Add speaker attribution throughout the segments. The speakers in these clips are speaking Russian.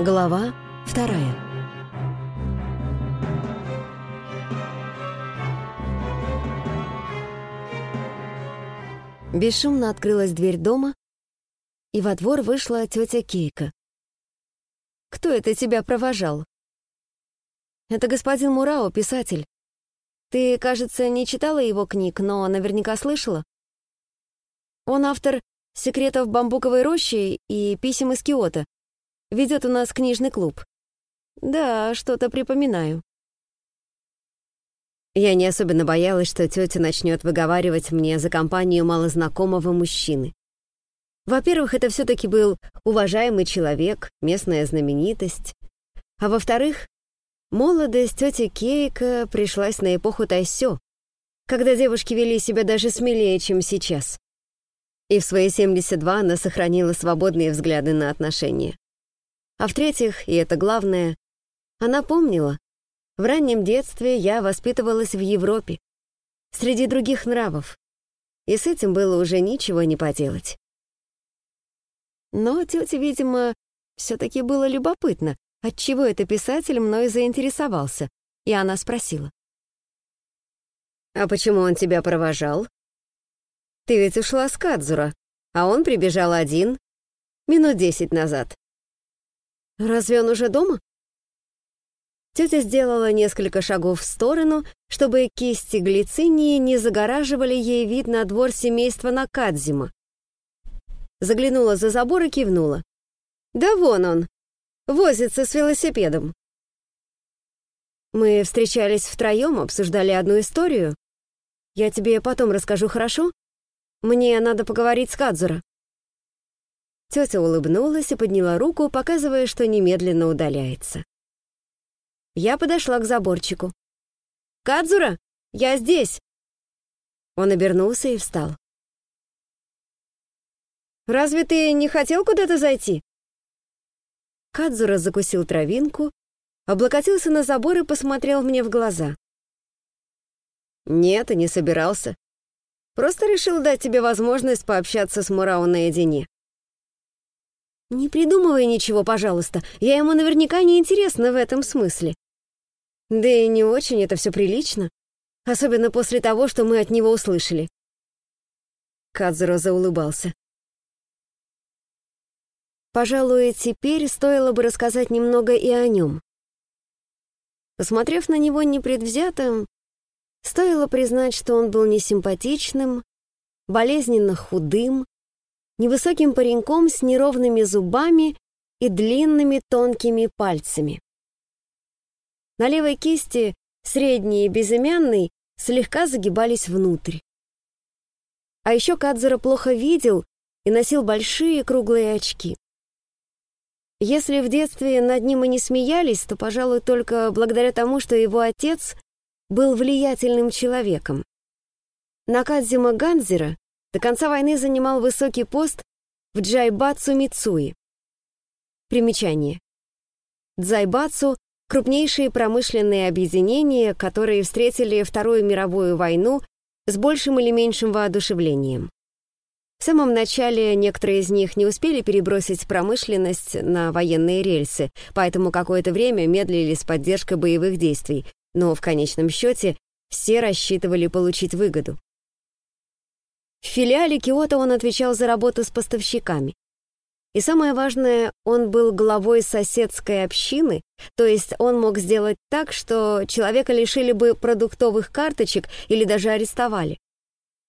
Speaker 1: Глава вторая. Бесшумно открылась дверь дома, и во двор вышла тетя Кейка. «Кто это тебя провожал?» «Это господин Мурао, писатель. Ты, кажется, не читала его книг, но наверняка слышала. Он автор «Секретов бамбуковой рощи» и «Писем из Киота». Ведет у нас книжный клуб. Да, что-то припоминаю. Я не особенно боялась, что тетя начнет выговаривать мне за компанию малознакомого мужчины. Во-первых, это все-таки был уважаемый человек, местная знаменитость. А во-вторых, молодость тети Кейка пришлась на эпоху Тайсё, когда девушки вели себя даже смелее, чем сейчас. И в свои 72 она сохранила свободные взгляды на отношения. А в-третьих, и это главное, она помнила, в раннем детстве я воспитывалась в Европе, среди других нравов, и с этим было уже ничего не поделать. Но тете, видимо, все-таки было любопытно, отчего это писатель мной заинтересовался, и она спросила. «А почему он тебя провожал? Ты ведь ушла с Кадзура, а он прибежал один, минут десять назад. Разве он уже дома? Тетя сделала несколько шагов в сторону, чтобы кисти глицинии не загораживали ей вид на двор семейства Накадзима. Заглянула за забор и кивнула. «Да вон он! Возится с велосипедом!» Мы встречались втроем, обсуждали одну историю. Я тебе потом расскажу, хорошо? Мне надо поговорить с Кадзура. Тетя улыбнулась и подняла руку, показывая, что немедленно удаляется. Я подошла к заборчику. «Кадзура, я здесь!» Он обернулся и встал. «Разве ты не хотел куда-то зайти?» Кадзура закусил травинку, облокотился на забор и посмотрел мне в глаза. «Нет, и не собирался. Просто решил дать тебе возможность пообщаться с Мурао наедине. «Не придумывай ничего, пожалуйста. Я ему наверняка не интересна в этом смысле. Да и не очень это все прилично. Особенно после того, что мы от него услышали». Кадзуро заулыбался. Пожалуй, теперь стоило бы рассказать немного и о нем. Посмотрев на него непредвзято, стоило признать, что он был несимпатичным, болезненно худым, невысоким пареньком с неровными зубами и длинными тонкими пальцами. На левой кисти средний и безымянный слегка загибались внутрь. А еще Кадзера плохо видел и носил большие круглые очки. Если в детстве над ним и не смеялись, то, пожалуй, только благодаря тому, что его отец был влиятельным человеком. Накадзима Ганзера до конца войны занимал высокий пост в Джайбацу Мицуи. Примечание. Дзайбацу — крупнейшие промышленные объединения, которые встретили Вторую мировую войну с большим или меньшим воодушевлением. В самом начале некоторые из них не успели перебросить промышленность на военные рельсы, поэтому какое-то время медлили с поддержкой боевых действий, но в конечном счете все рассчитывали получить выгоду. В филиале Киото он отвечал за работу с поставщиками. И самое важное, он был главой соседской общины, то есть он мог сделать так, что человека лишили бы продуктовых карточек или даже арестовали.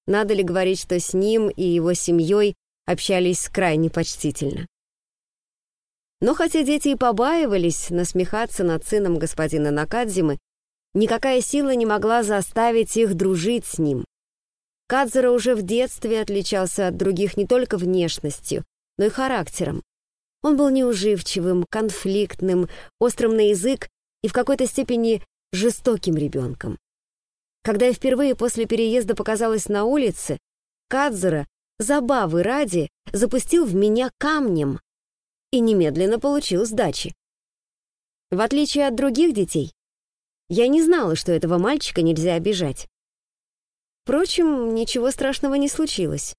Speaker 1: Надо ли говорить, что с ним и его семьей общались крайне почтительно. Но хотя дети и побаивались насмехаться над сыном господина Накадзимы, никакая сила не могла заставить их дружить с ним. Кадзера уже в детстве отличался от других не только внешностью, но и характером. Он был неуживчивым, конфликтным, острым на язык и в какой-то степени жестоким ребенком. Когда я впервые после переезда показалась на улице, Кадзера, забавы ради, запустил в меня камнем и немедленно получил сдачи. В отличие от других детей, я не знала, что этого мальчика нельзя обижать. Впрочем, ничего страшного не случилось.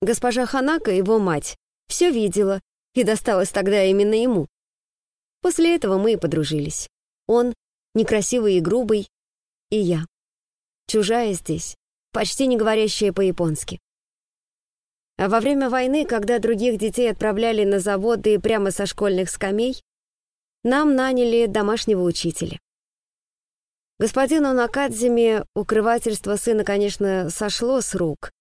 Speaker 1: Госпожа Ханака, его мать, все видела, и досталось тогда именно ему. После этого мы и подружились. Он, некрасивый и грубый, и я. Чужая здесь, почти не говорящая по-японски. А во время войны, когда других детей отправляли на заводы прямо со школьных скамей, нам наняли домашнего учителя. Господину Накадзиме укрывательство сына, конечно, сошло с рук,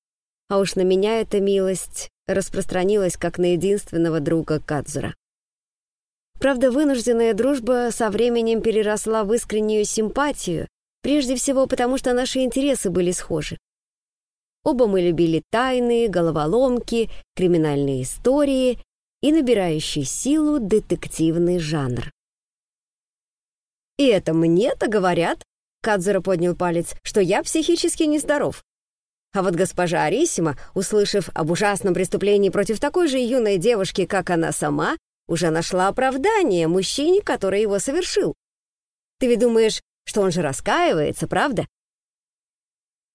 Speaker 1: а уж на меня эта милость распространилась как на единственного друга Кадзура. Правда, вынужденная дружба со временем переросла в искреннюю симпатию, прежде всего потому, что наши интересы были схожи. Оба мы любили тайны, головоломки, криминальные истории и набирающий силу детективный жанр. «И это мне-то говорят», — Кадзура поднял палец, «что я психически нездоров. А вот госпожа Арисима, услышав об ужасном преступлении против такой же юной девушки, как она сама, уже нашла оправдание мужчине, который его совершил. Ты ведь думаешь, что он же раскаивается, правда?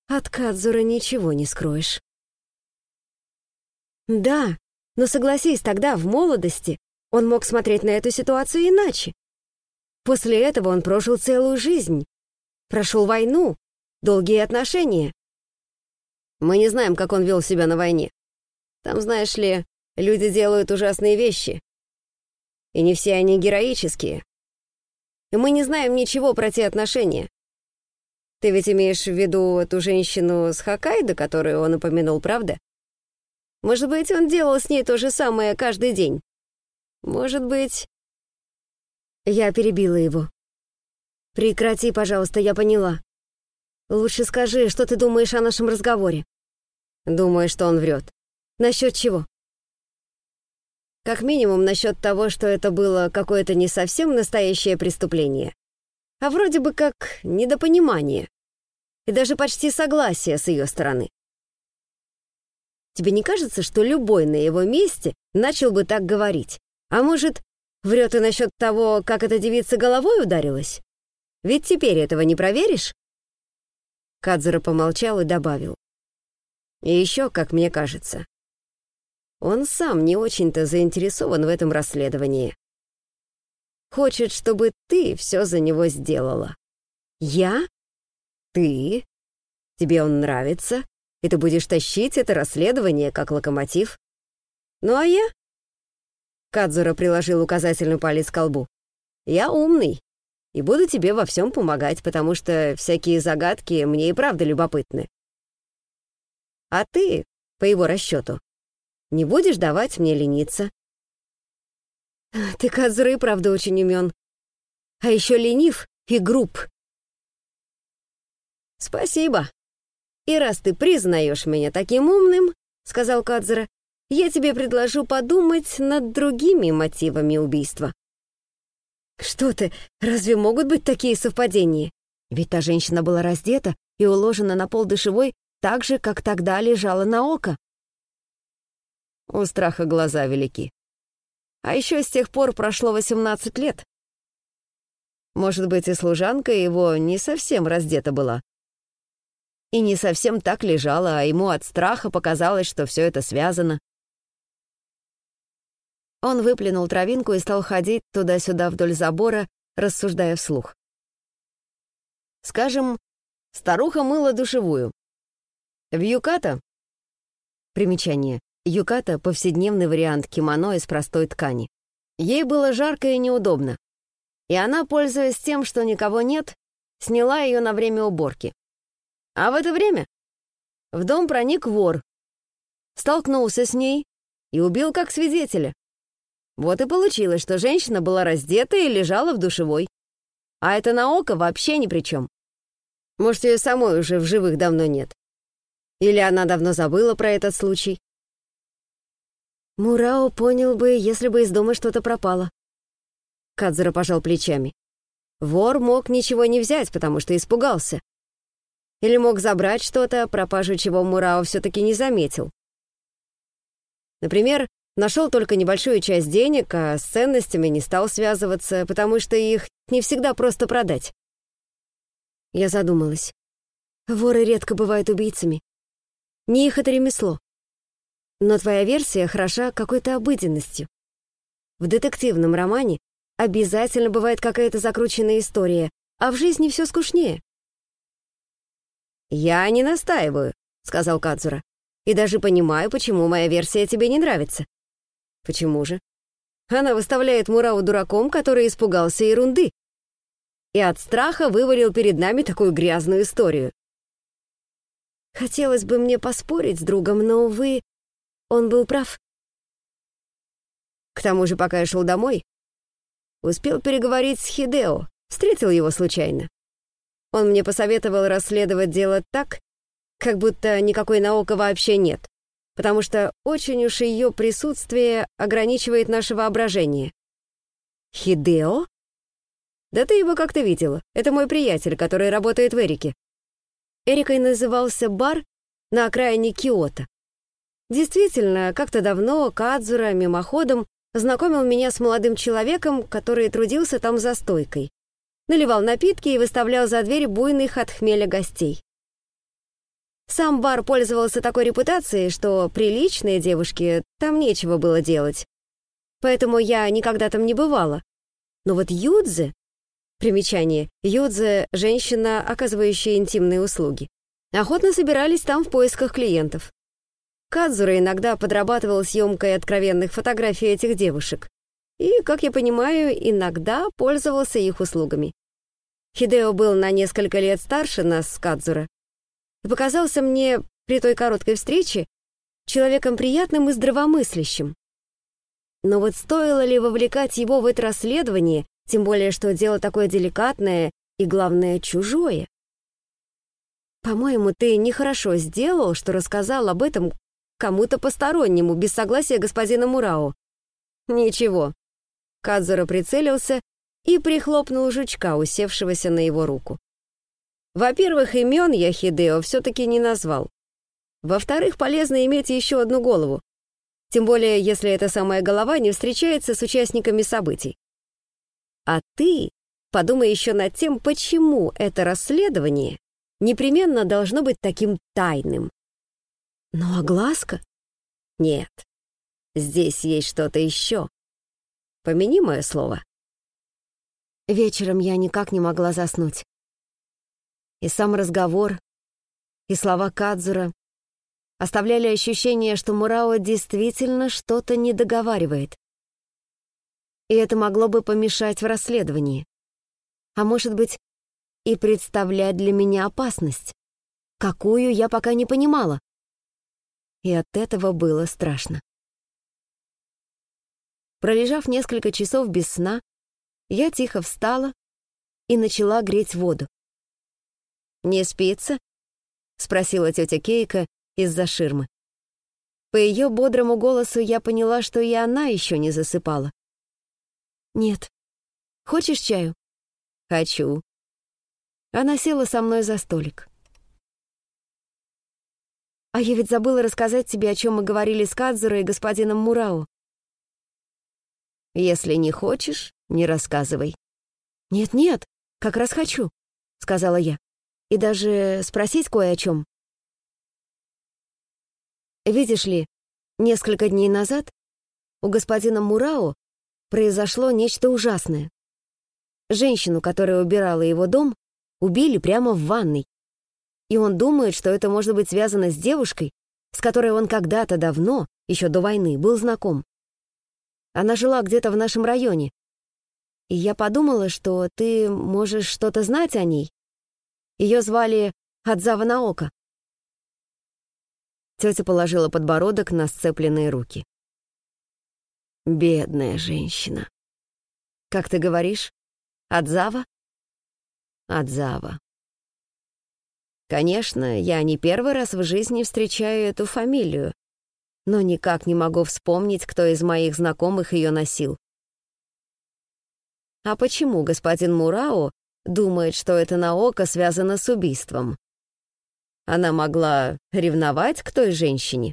Speaker 1: От Кадзура ничего не скроешь. Да, но согласись, тогда, в молодости, он мог смотреть на эту ситуацию иначе. После этого он прожил целую жизнь, прошел войну, долгие отношения. Мы не знаем, как он вел себя на войне. Там, знаешь ли, люди делают ужасные вещи. И не все они героические. И мы не знаем ничего про те отношения. Ты ведь имеешь в виду эту женщину с Хоккайдо, которую он упомянул, правда? Может быть, он делал с ней то же самое каждый день. Может быть... Я перебила его. Прекрати, пожалуйста, я поняла. Лучше скажи, что ты думаешь о нашем разговоре. Думаю, что он врет. Насчет чего? Как минимум насчет того, что это было какое-то не совсем настоящее преступление а вроде бы как недопонимание и даже почти согласие с ее стороны. Тебе не кажется, что любой на его месте начал бы так говорить? А может, врет и насчет того, как эта девица головой ударилась? Ведь теперь этого не проверишь?» Кадзура помолчал и добавил. «И еще, как мне кажется, он сам не очень-то заинтересован в этом расследовании. Хочет, чтобы ты все за него сделала. Я? Ты? Тебе он нравится, и ты будешь тащить это расследование как локомотив. Ну а я? Кадзура приложил указательный палец к колбу. Я умный и буду тебе во всем помогать, потому что всякие загадки мне и правда любопытны. А ты, по его расчету, не будешь давать мне лениться. Ты, и правда очень умен. А еще ленив и груб. Спасибо. И раз ты признаешь меня таким умным, сказал Кадзера, я тебе предложу подумать над другими мотивами убийства. Что ты, разве могут быть такие совпадения? Ведь та женщина была раздета и уложена на пол душевой так же, как тогда лежала на око. У страха глаза велики. А еще с тех пор прошло 18 лет. Может быть, и служанка его не совсем раздета была. И не совсем так лежала, а ему от страха показалось, что все это связано. Он выплюнул травинку и стал ходить туда-сюда вдоль забора, рассуждая вслух. Скажем, старуха мыла душевую. В Юката... Примечание. Юката — повседневный вариант кимоно из простой ткани. Ей было жарко и неудобно. И она, пользуясь тем, что никого нет, сняла ее на время уборки. А в это время в дом проник вор, столкнулся с ней и убил как свидетеля. Вот и получилось, что женщина была раздета и лежала в душевой. А это на око вообще ни при чем. Может, ее самой уже в живых давно нет. Или она давно забыла про этот случай. Мурао понял бы, если бы из дома что-то пропало. Кадзура пожал плечами. Вор мог ничего не взять, потому что испугался. Или мог забрать что-то, пропажу чего Мурао все-таки не заметил. Например, нашел только небольшую часть денег, а с ценностями не стал связываться, потому что их не всегда просто продать. Я задумалась. Воры редко бывают убийцами. Не их это ремесло. Но твоя версия хороша какой-то обыденностью. В детективном романе обязательно бывает какая-то закрученная история, а в жизни все скучнее. «Я не настаиваю», — сказал Кадзура. «И даже понимаю, почему моя версия тебе не нравится». «Почему же?» Она выставляет Мурау дураком, который испугался ерунды. И от страха вывалил перед нами такую грязную историю. Хотелось бы мне поспорить с другом, но, увы, он был прав. К тому же, пока я шел домой, успел переговорить с Хидео, встретил его случайно. Он мне посоветовал расследовать дело так, как будто никакой науки вообще нет, потому что очень уж ее присутствие ограничивает наше воображение. Хидео? Да ты его как-то видела. Это мой приятель, который работает в Эрике. Эрикой назывался бар на окраине Киото. Действительно, как-то давно Кадзура мимоходом знакомил меня с молодым человеком, который трудился там за стойкой. Наливал напитки и выставлял за дверь буйных от хмеля гостей. Сам бар пользовался такой репутацией, что приличные девушки там нечего было делать. Поэтому я никогда там не бывала. Но вот Юдзе Примечание. Юдзе — женщина, оказывающая интимные услуги. Охотно собирались там в поисках клиентов. Кадзура иногда подрабатывал съемкой откровенных фотографий этих девушек. И, как я понимаю, иногда пользовался их услугами. Хидео был на несколько лет старше нас с Кадзура. И показался мне при той короткой встрече человеком приятным и здравомыслящим. Но вот стоило ли вовлекать его в это расследование тем более, что дело такое деликатное и, главное, чужое. По-моему, ты нехорошо сделал, что рассказал об этом кому-то постороннему, без согласия господина Мурао. Ничего. Кадзура прицелился и прихлопнул жучка, усевшегося на его руку. Во-первых, имен я Хидео все-таки не назвал. Во-вторых, полезно иметь еще одну голову. Тем более, если эта самая голова не встречается с участниками событий. А ты подумай еще над тем, почему это расследование непременно должно быть таким тайным. Ну, огласка? Нет. Здесь есть что-то еще. Помяни мое слово. Вечером я никак не могла заснуть. И сам разговор, и слова Кадзура оставляли ощущение, что Мурао действительно что-то не договаривает и это могло бы помешать в расследовании. А может быть, и представлять для меня опасность, какую я пока не понимала. И от этого было страшно. Пролежав несколько часов без сна, я тихо встала и начала греть воду. «Не спится?» — спросила тетя Кейка из-за ширмы. По ее бодрому голосу я поняла, что и она еще не засыпала. «Нет. Хочешь чаю?» «Хочу». Она села со мной за столик. «А я ведь забыла рассказать тебе, о чем мы говорили с Кадзуро и господином Мурао». «Если не хочешь, не рассказывай». «Нет-нет, как раз хочу», — сказала я. «И даже спросить кое о чем. Видишь ли, несколько дней назад у господина Мурао произошло нечто ужасное. Женщину, которая убирала его дом, убили прямо в ванной. И он думает, что это может быть связано с девушкой, с которой он когда-то давно, еще до войны, был знаком. Она жила где-то в нашем районе. И я подумала, что ты можешь что-то знать о ней. Ее звали Адзава Наока. Тетя положила подбородок на сцепленные руки. Бедная женщина. Как ты говоришь? Адзава? Адзава. Конечно, я не первый раз в жизни встречаю эту фамилию, но никак не могу вспомнить, кто из моих знакомых ее носил. А почему господин Мурао думает, что это Наока связано с убийством? Она могла ревновать к той женщине?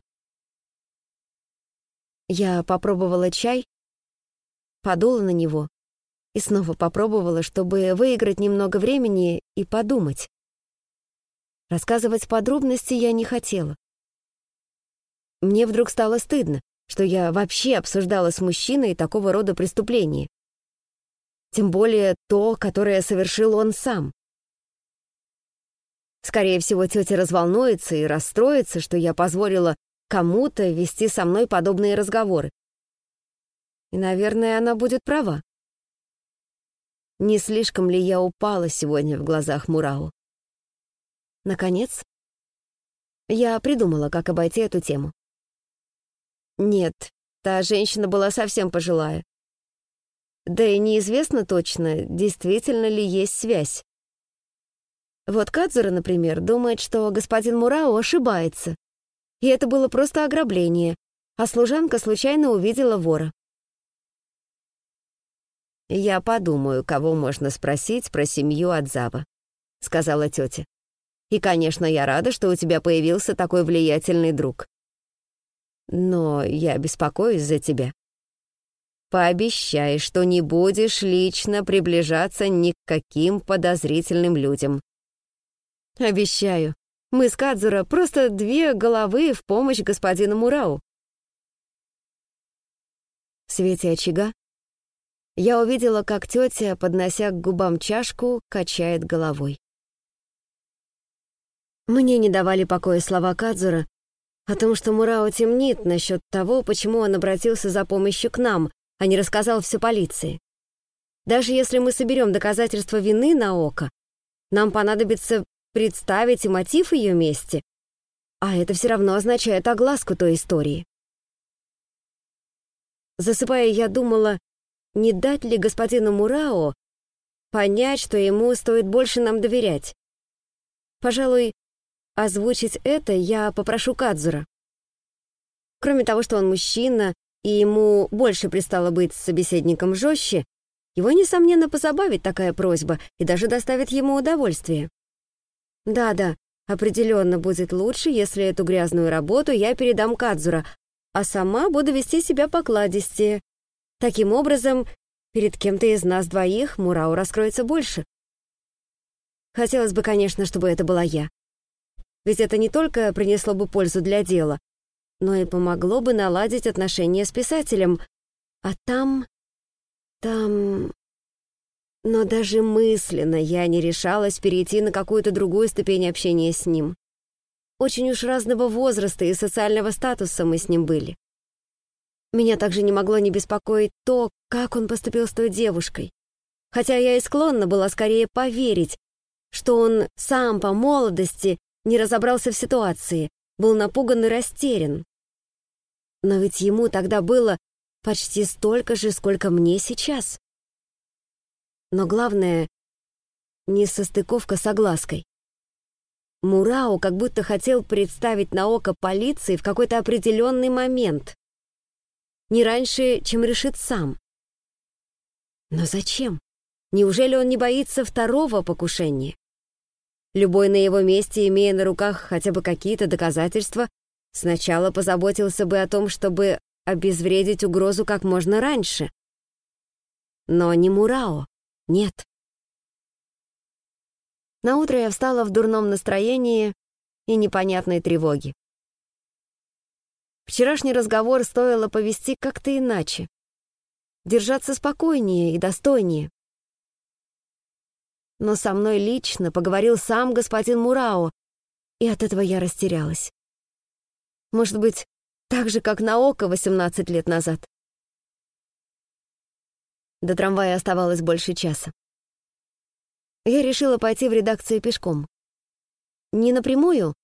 Speaker 1: Я попробовала чай, подула на него и снова попробовала, чтобы выиграть немного времени и подумать. Рассказывать подробности я не хотела. Мне вдруг стало стыдно, что я вообще обсуждала с мужчиной такого рода преступления. Тем более то, которое совершил он сам. Скорее всего, тетя разволнуется и расстроится, что я позволила кому-то вести со мной подобные разговоры. И, наверное, она будет права. Не слишком ли я упала сегодня в глазах Мурау? Наконец, я придумала, как обойти эту тему. Нет, та женщина была совсем пожилая. Да и неизвестно точно, действительно ли есть связь. Вот Кадзура, например, думает, что господин Мурао ошибается. И это было просто ограбление, а служанка случайно увидела вора. «Я подумаю, кого можно спросить про семью Адзава», — сказала тетя. «И, конечно, я рада, что у тебя появился такой влиятельный друг. Но я беспокоюсь за тебя. Пообещай, что не будешь лично приближаться ни к каким подозрительным людям. Обещаю. Мы с Кадзура просто две головы в помощь господину Мурау. В свете очага я увидела, как тетя, поднося к губам чашку, качает головой. Мне не давали покоя слова Кадзура о том, что Мурао темнит насчет того, почему он обратился за помощью к нам, а не рассказал все полиции. Даже если мы соберем доказательства вины на око, нам понадобится представить и мотив ее мести, а это все равно означает огласку той истории. Засыпая, я думала, не дать ли господину Мурао понять, что ему стоит больше нам доверять. Пожалуй, озвучить это я попрошу Кадзура. Кроме того, что он мужчина, и ему больше пристало быть собеседником жестче, его, несомненно, позабавит такая просьба и даже доставит ему удовольствие. Да-да, определенно будет лучше, если эту грязную работу я передам Кадзура, а сама буду вести себя покладистее. Таким образом, перед кем-то из нас двоих Мурау раскроется больше. Хотелось бы, конечно, чтобы это была я. Ведь это не только принесло бы пользу для дела, но и помогло бы наладить отношения с писателем. А там... там... Но даже мысленно я не решалась перейти на какую-то другую ступень общения с ним. Очень уж разного возраста и социального статуса мы с ним были. Меня также не могло не беспокоить то, как он поступил с той девушкой. Хотя я и склонна была скорее поверить, что он сам по молодости не разобрался в ситуации, был напуган и растерян. Но ведь ему тогда было почти столько же, сколько мне сейчас. Но главное — не состыковка с оглаской. Мурао как будто хотел представить на око полиции в какой-то определенный момент. Не раньше, чем решит сам. Но зачем? Неужели он не боится второго покушения? Любой на его месте, имея на руках хотя бы какие-то доказательства, сначала позаботился бы о том, чтобы обезвредить угрозу как можно раньше. Но не Мурао. Нет. Наутро я встала в дурном настроении и непонятной тревоге. Вчерашний разговор стоило повести как-то иначе. Держаться спокойнее и достойнее. Но со мной лично поговорил сам господин Мурао, и от этого я растерялась. Может быть, так же, как на око 18 лет назад. До трамвая оставалось больше часа. Я решила пойти в редакцию пешком. Не напрямую,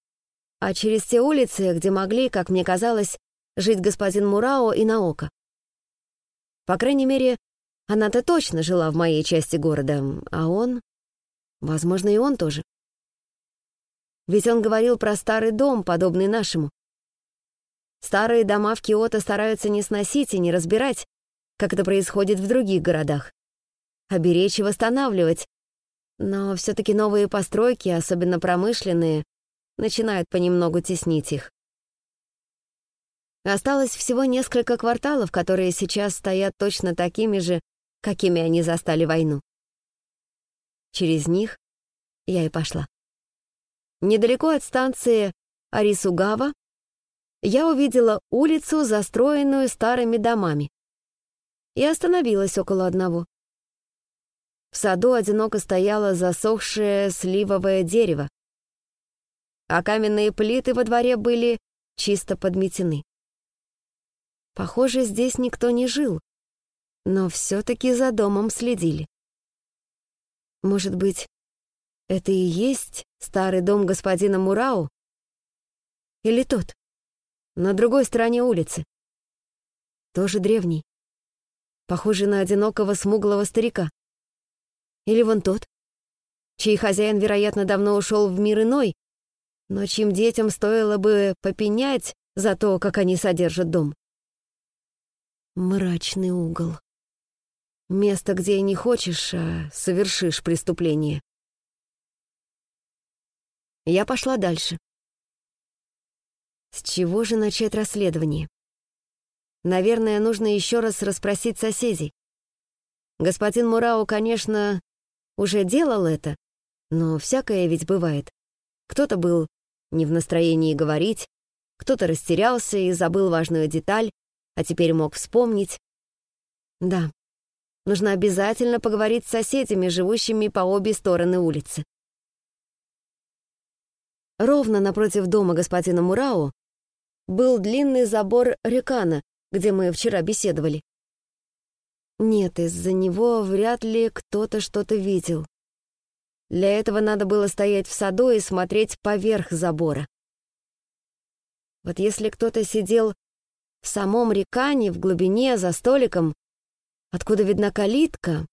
Speaker 1: а через те улицы, где могли, как мне казалось, жить господин Мурао и Наока. По крайней мере, она-то точно жила в моей части города, а он... Возможно, и он тоже. Ведь он говорил про старый дом, подобный нашему. Старые дома в Киото стараются не сносить и не разбирать, как это происходит в других городах. А беречь и восстанавливать. Но все-таки новые постройки, особенно промышленные, начинают понемногу теснить их. Осталось всего несколько кварталов, которые сейчас стоят точно такими же, какими они застали войну. Через них я и пошла. Недалеко от станции Арисугава я увидела улицу, застроенную старыми домами и остановилась около одного. В саду одиноко стояло засохшее сливовое дерево, а каменные плиты во дворе были чисто подметены. Похоже, здесь никто не жил, но все-таки за домом следили. Может быть, это и есть старый дом господина Мурау? Или тот, на другой стороне улицы? Тоже древний, похожий на одинокого смуглого старика. Или вон тот, чей хозяин, вероятно, давно ушел в мир иной, но чьим детям стоило бы попенять за то, как они содержат дом. Мрачный угол. Место, где не хочешь, а совершишь преступление. Я пошла дальше. С чего же начать расследование? Наверное, нужно еще раз расспросить соседей. Господин Мурао, конечно, уже делал это, но всякое ведь бывает. Кто-то был не в настроении говорить, кто-то растерялся и забыл важную деталь, а теперь мог вспомнить. Да, нужно обязательно поговорить с соседями, живущими по обе стороны улицы. Ровно напротив дома господина Мурао был длинный забор рекана, где мы вчера беседовали. Нет, из-за него вряд ли кто-то что-то видел. Для этого надо было стоять в саду и смотреть поверх забора. Вот если кто-то сидел в самом рекане, в глубине, за столиком, откуда видна калитка,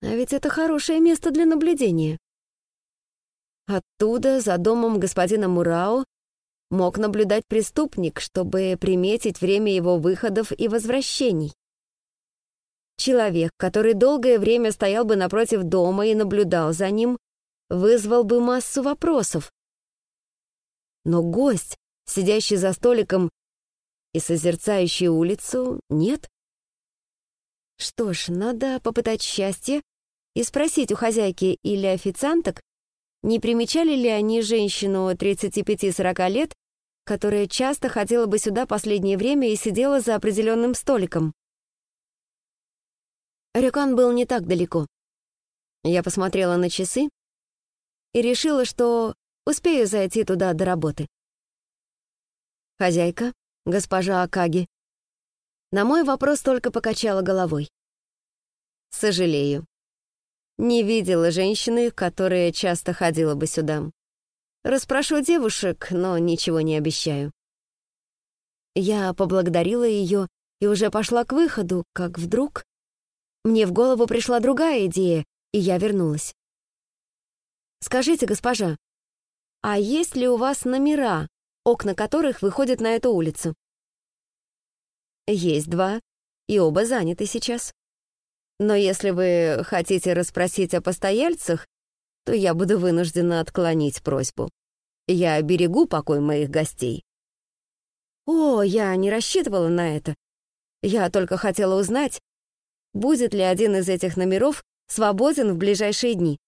Speaker 1: а ведь это хорошее место для наблюдения. Оттуда, за домом господина Мурао, мог наблюдать преступник, чтобы приметить время его выходов и возвращений. Человек, который долгое время стоял бы напротив дома и наблюдал за ним, вызвал бы массу вопросов. Но гость, сидящий за столиком и созерцающий улицу, нет. Что ж, надо попытать счастье и спросить у хозяйки или официанток, не примечали ли они женщину 35-40 лет, которая часто ходила бы сюда последнее время и сидела за определенным столиком. Рюкан был не так далеко. Я посмотрела на часы и решила, что успею зайти туда до работы. Хозяйка, госпожа Акаги, на мой вопрос только покачала головой. Сожалею. Не видела женщины, которая часто ходила бы сюда. Распрошу девушек, но ничего не обещаю. Я поблагодарила ее и уже пошла к выходу, как вдруг мне в голову пришла другая идея, и я вернулась. «Скажите, госпожа, а есть ли у вас номера, окна которых выходят на эту улицу?» «Есть два, и оба заняты сейчас. Но если вы хотите расспросить о постояльцах, то я буду вынуждена отклонить просьбу. Я берегу покой моих гостей». «О, я не рассчитывала на это. Я только хотела узнать, будет ли один из этих номеров свободен в ближайшие дни.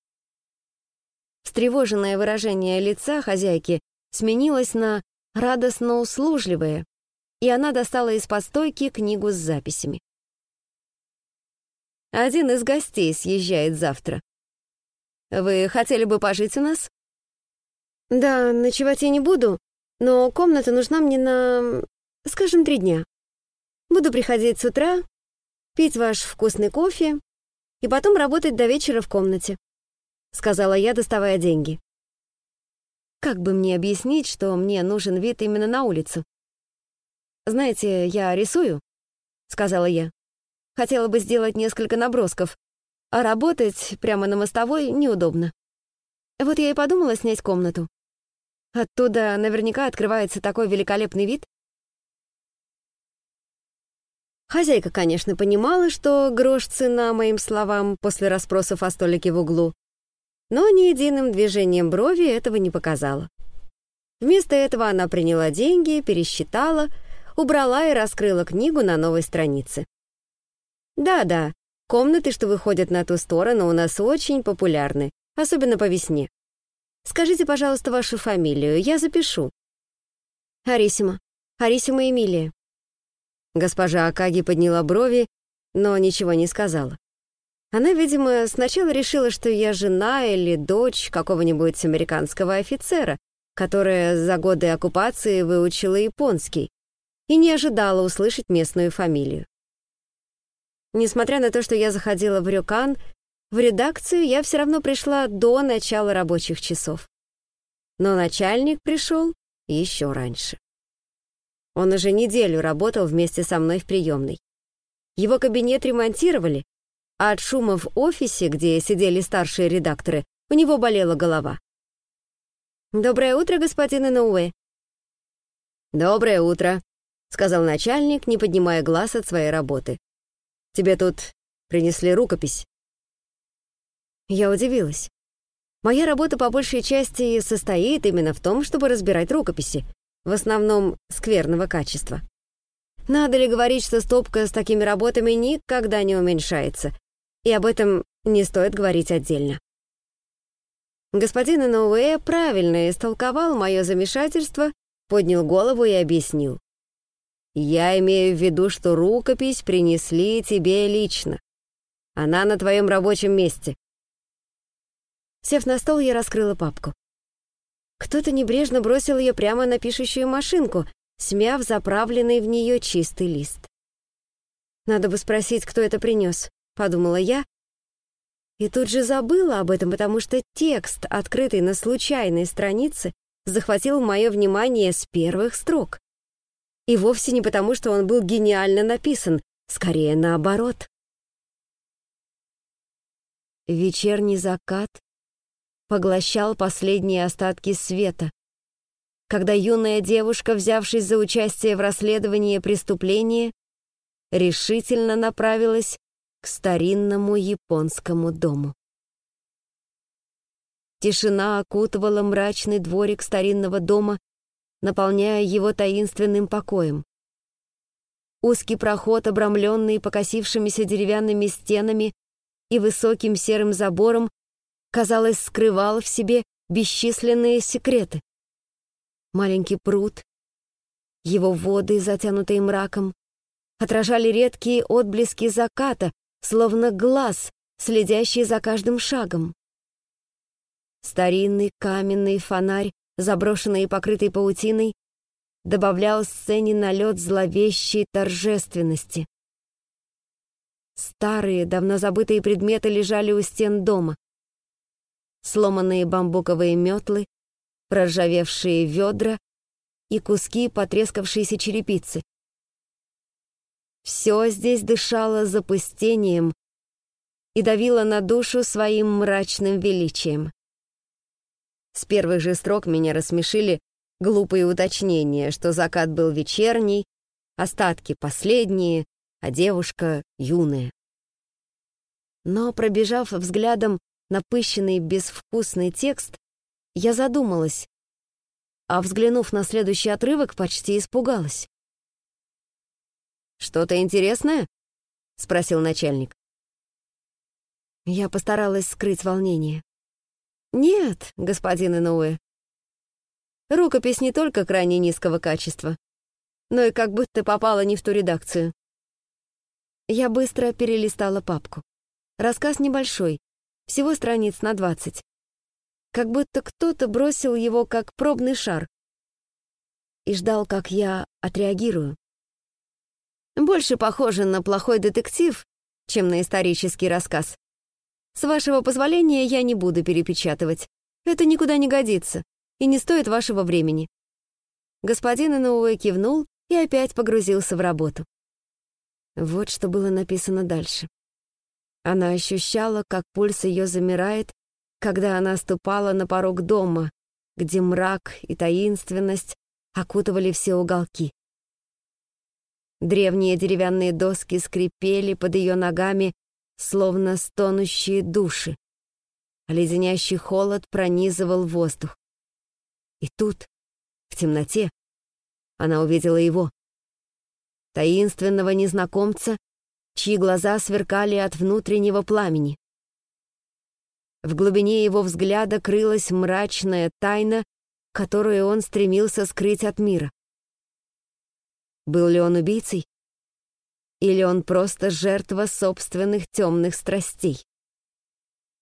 Speaker 1: Встревоженное выражение лица хозяйки сменилось на радостно-услужливое, и она достала из-под стойки книгу с записями. «Один из гостей съезжает завтра. Вы хотели бы пожить у нас?» «Да, ночевать я не буду, но комната нужна мне на, скажем, три дня. Буду приходить с утра, пить ваш вкусный кофе и потом работать до вечера в комнате», — сказала я, доставая деньги. Как бы мне объяснить, что мне нужен вид именно на улицу? «Знаете, я рисую», — сказала я. «Хотела бы сделать несколько набросков, а работать прямо на мостовой неудобно. Вот я и подумала снять комнату. Оттуда наверняка открывается такой великолепный вид. Хозяйка, конечно, понимала, что грош цена моим словам после расспросов о столике в углу, но ни единым движением брови этого не показала. Вместо этого она приняла деньги, пересчитала, убрала и раскрыла книгу на новой странице. Да-да, комнаты, что выходят на ту сторону, у нас очень популярны, особенно по весне. Скажите, пожалуйста, вашу фамилию, я запишу. Арисима. Арисима Эмилия. Госпожа Акаги подняла брови, но ничего не сказала. Она, видимо, сначала решила, что я жена или дочь какого-нибудь американского офицера, которая за годы оккупации выучила японский, и не ожидала услышать местную фамилию. Несмотря на то, что я заходила в Рюкан, в редакцию я все равно пришла до начала рабочих часов. Но начальник пришел еще раньше. Он уже неделю работал вместе со мной в приемной. Его кабинет ремонтировали, а от шума в офисе, где сидели старшие редакторы, у него болела голова. «Доброе утро, господин Инауэ». «Доброе утро», — сказал начальник, не поднимая глаз от своей работы. «Тебе тут принесли рукопись». Я удивилась. Моя работа по большей части состоит именно в том, чтобы разбирать рукописи, в основном скверного качества. Надо ли говорить, что стопка с такими работами никогда не уменьшается, и об этом не стоит говорить отдельно. Господин Иноуэ правильно истолковал мое замешательство, поднял голову и объяснил. «Я имею в виду, что рукопись принесли тебе лично. Она на твоем рабочем месте». Сев на стол, я раскрыла папку. Кто-то небрежно бросил ее прямо на пишущую машинку, смяв заправленный в нее чистый лист. «Надо бы спросить, кто это принес», — подумала я, и тут же забыла об этом, потому что текст, открытый на случайной странице, захватил мое внимание с первых строк. И вовсе не потому, что он был гениально написан, скорее наоборот. Вечерний закат поглощал последние остатки света, когда юная девушка, взявшись за участие в расследовании преступления, решительно направилась к старинному японскому дому. Тишина окутывала мрачный дворик старинного дома, наполняя его таинственным покоем. Узкий проход, обрамленный покосившимися деревянными стенами и высоким серым забором, казалось, скрывал в себе бесчисленные секреты. Маленький пруд, его воды, затянутые мраком, отражали редкие отблески заката, словно глаз, следящий за каждым шагом. Старинный каменный фонарь, заброшенный и покрытый паутиной, добавлял сцене налет зловещей торжественности. Старые, давно забытые предметы лежали у стен дома. Сломанные бамбуковые метлы, проржавевшие ведра и куски потрескавшейся черепицы. Все здесь дышало запустением и давило на душу своим мрачным величием. С первых же строк меня рассмешили глупые уточнения, что закат был вечерний, остатки последние, а девушка юная. Но, пробежав взглядом напыщенный безвкусный текст, я задумалась, а взглянув на следующий отрывок, почти испугалась. «Что-то интересное?» — спросил начальник. Я постаралась скрыть волнение. «Нет, господин Инуэ. Рукопись не только крайне низкого качества, но и как будто попала не в ту редакцию». Я быстро перелистала папку. Рассказ небольшой, всего страниц на двадцать. Как будто кто-то бросил его как пробный шар и ждал, как я отреагирую. Больше похоже на плохой детектив, чем на исторический рассказ. С вашего позволения я не буду перепечатывать. Это никуда не годится и не стоит вашего времени». Господин Иноуэ кивнул и опять погрузился в работу. Вот что было написано дальше. Она ощущала, как пульс ее замирает, когда она ступала на порог дома, где мрак и таинственность окутывали все уголки. Древние деревянные доски скрипели под ее ногами, словно стонущие души. Леденящий холод пронизывал воздух. И тут, в темноте, она увидела его. Таинственного незнакомца, чьи глаза сверкали от внутреннего пламени. В глубине его взгляда крылась мрачная тайна, которую он стремился скрыть от мира. Был ли он убийцей? Или он просто жертва собственных темных страстей.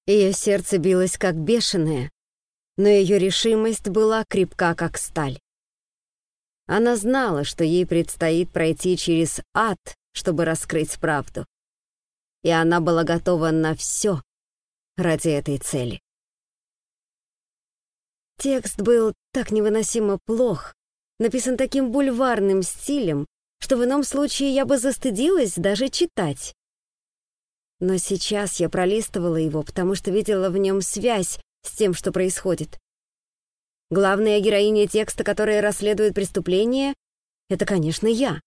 Speaker 1: Ее сердце билось как бешеное, но ее решимость была крепка как сталь. Она знала, что ей предстоит пройти через ад, чтобы раскрыть правду. И она была готова на все ради этой цели. Текст был так невыносимо плох, написан таким бульварным стилем, что в ином случае я бы застыдилась даже читать. Но сейчас я пролистывала его, потому что видела в нем связь с тем, что происходит. Главная героиня текста, которая расследует преступление, это, конечно, я.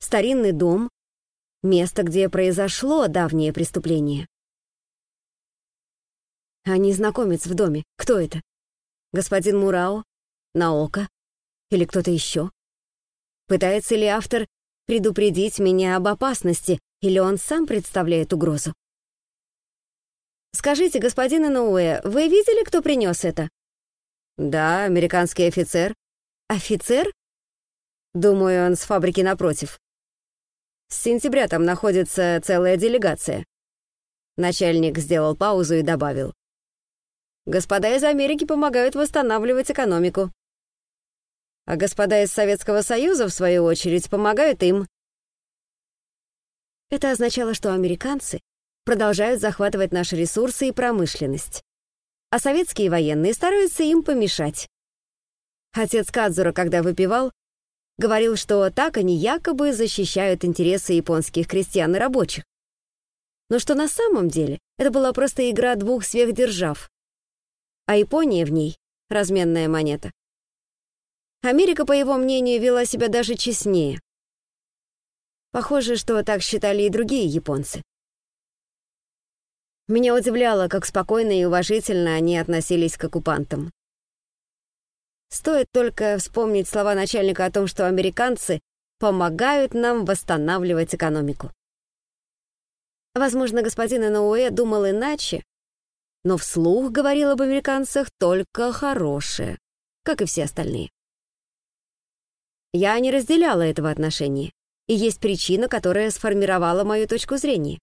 Speaker 1: Старинный дом — место, где произошло давнее преступление. А незнакомец в доме, кто это? Господин Мурао? Наока? Или кто-то еще? Пытается ли автор предупредить меня об опасности, или он сам представляет угрозу? «Скажите, господин Иноуэ, вы видели, кто принес это?» «Да, американский офицер». «Офицер?» «Думаю, он с фабрики напротив». «С сентября там находится целая делегация». Начальник сделал паузу и добавил. «Господа из Америки помогают восстанавливать экономику а господа из Советского Союза, в свою очередь, помогают им. Это означало, что американцы продолжают захватывать наши ресурсы и промышленность, а советские военные стараются им помешать. Отец Кадзура, когда выпивал, говорил, что так они якобы защищают интересы японских крестьян и рабочих. Но что на самом деле это была просто игра двух сверхдержав, а Япония в ней — разменная монета. Америка, по его мнению, вела себя даже честнее. Похоже, что так считали и другие японцы. Меня удивляло, как спокойно и уважительно они относились к оккупантам. Стоит только вспомнить слова начальника о том, что американцы помогают нам восстанавливать экономику. Возможно, господин Инауэ думал иначе, но вслух говорил об американцах только хорошее, как и все остальные. Я не разделяла этого отношения, и есть причина, которая сформировала мою точку зрения.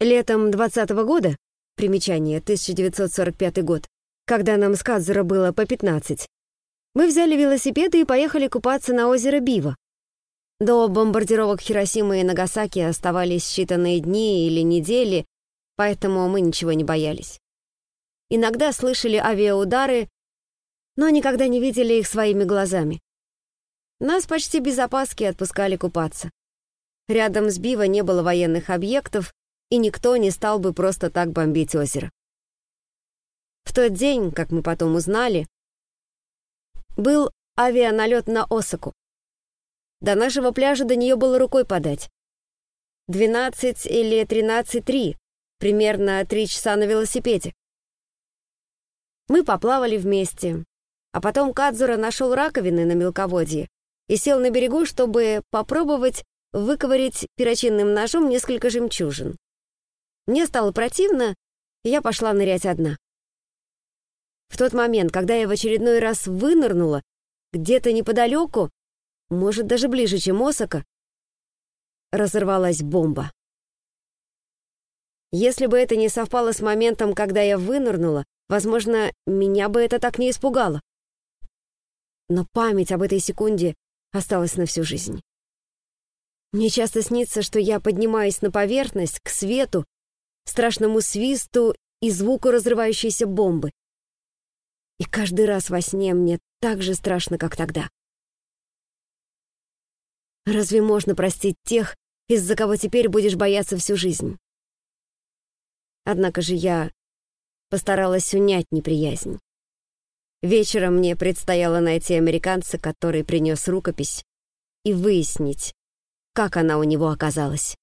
Speaker 1: Летом 20 -го года, примечание, 1945 год, когда нам с Кадзера было по 15, мы взяли велосипеды и поехали купаться на озеро Бива. До бомбардировок Хиросимы и Нагасаки оставались считанные дни или недели, поэтому мы ничего не боялись. Иногда слышали авиаудары, но никогда не видели их своими глазами. Нас почти без опаски отпускали купаться. Рядом с Бива не было военных объектов, и никто не стал бы просто так бомбить озеро. В тот день, как мы потом узнали, был авианалет на Осаку. До нашего пляжа до нее было рукой подать. 12 или 13.3, примерно 3 часа на велосипеде. Мы поплавали вместе, а потом Кадзура нашел раковины на мелководье и сел на берегу, чтобы попробовать выковырять перочинным ножом несколько жемчужин. Мне стало противно, и я пошла нырять одна. В тот момент, когда я в очередной раз вынырнула, где-то неподалеку, может, даже ближе, чем Осака, разорвалась бомба. Если бы это не совпало с моментом, когда я вынырнула, возможно, меня бы это так не испугало. Но память об этой секунде осталось на всю жизнь. Мне часто снится, что я поднимаюсь на поверхность, к свету, страшному свисту и звуку разрывающейся бомбы. И каждый раз во сне мне так же страшно, как тогда. Разве можно простить тех, из-за кого теперь будешь бояться всю жизнь? Однако же я постаралась унять неприязнь. Вечером мне предстояло найти американца, который принес рукопись, и выяснить, как она у него оказалась.